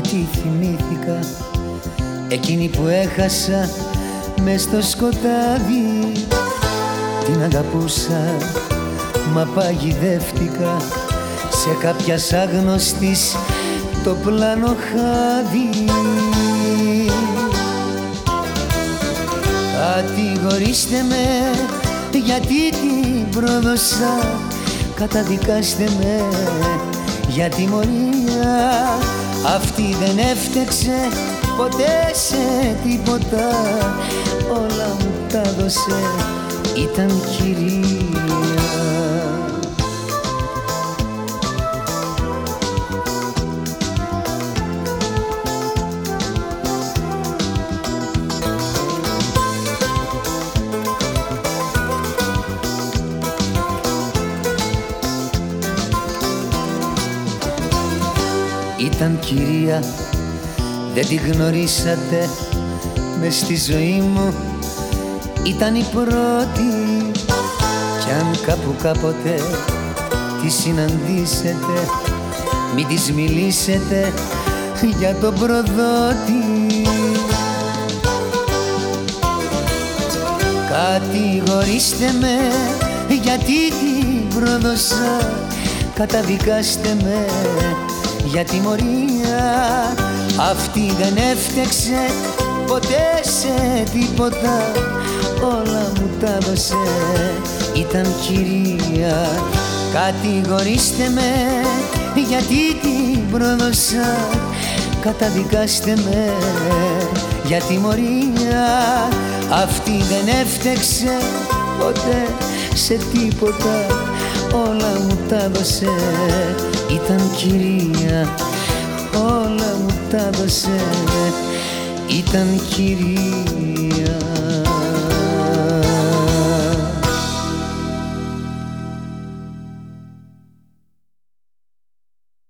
θυμήθηκα Εκείνη που έχασα μες στο σκοτάδι. Την αγαπούσα μα παγιδεύτηκα Σε κάποια άγνωστης το πλάνο χάδι. Κατηγορήστε με γιατί την πρόδωσα. Καταδικάστε με για τιμωρία Αυτή δεν έφτεξε ποτέ σε τίποτα. Όλα μου τα δώσε. Ήταν κυρία Ήταν κυρία, δεν τη γνωρίσατε με στη ζωή μου. Ήταν η πρώτη κι αν κάπου κάποτε τη συναντήσετε Μην της μιλήσετε για τον προδότη. Κατηγορήστε με γιατί την πρόδωσα Καταδικάστε με για τιμωρία Αυτή δεν έφτεξε ποτέ σε τίποτα. Όλα μου τα δώσε. Ήταν κυρία. Κατηγορήστε με γιατί την πρόδωσα Καταδικάστε με για τιμωρία. Αυτή δεν έφτεξε ποτέ σε τίποτα Όλα μου τα δώσε. Ήταν κυρία. Όλα μου τα δώσε. Ήταν κυρία